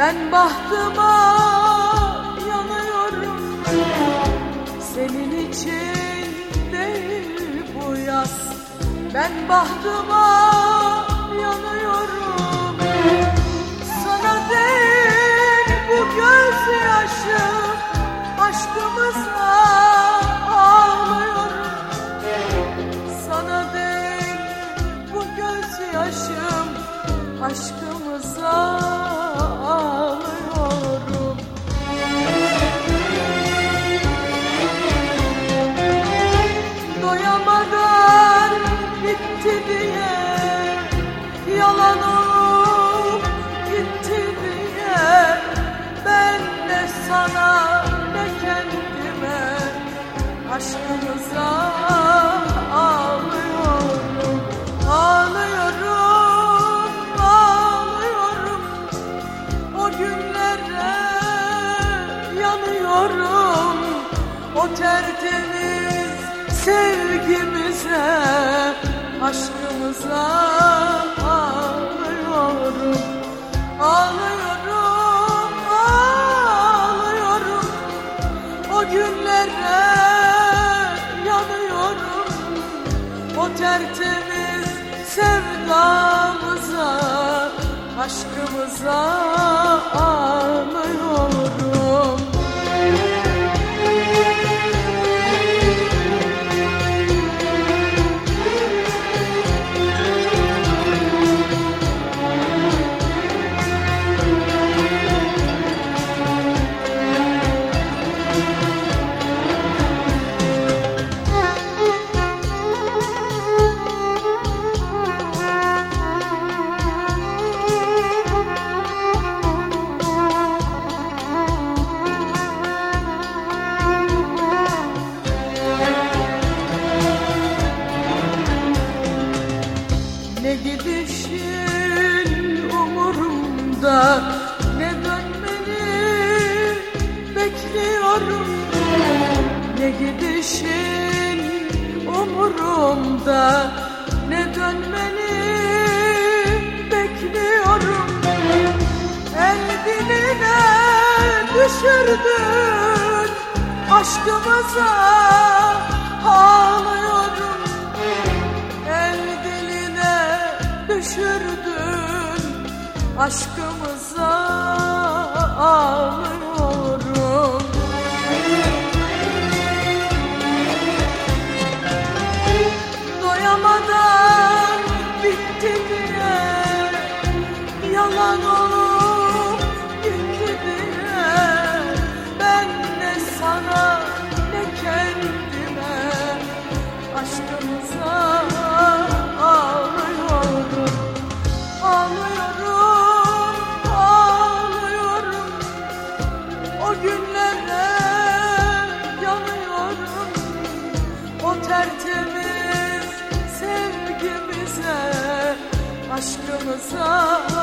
Ben bahtıma yanıyorum. Senin için değil bu yaz. Ben bahtıma yanıyorum. Sana değil bu gözyaşım Aşkımıza ağlıyorum. Sana değil bu gözyaşım Aşkımıza sana ne kendime Aşkımıza ağlıyorum. Ağlıyorum, ağlıyorum. O günlere yanıyorum. O tertemiz sevgimize Aşkımıza ağlıyorum. Ağlıyorum, O tertemiz sevdamıza Aşkımıza ağlıyorum Ne dönmeni bekliyorum Ne gidişin umurumda. Ne dönmeni bekliyorum El diline düşürdün. Aşkımıza ağlıyorum El diline düşürdün. Aşkımıza ağlıyorum sevgimize Aşkımıza ağlıyorum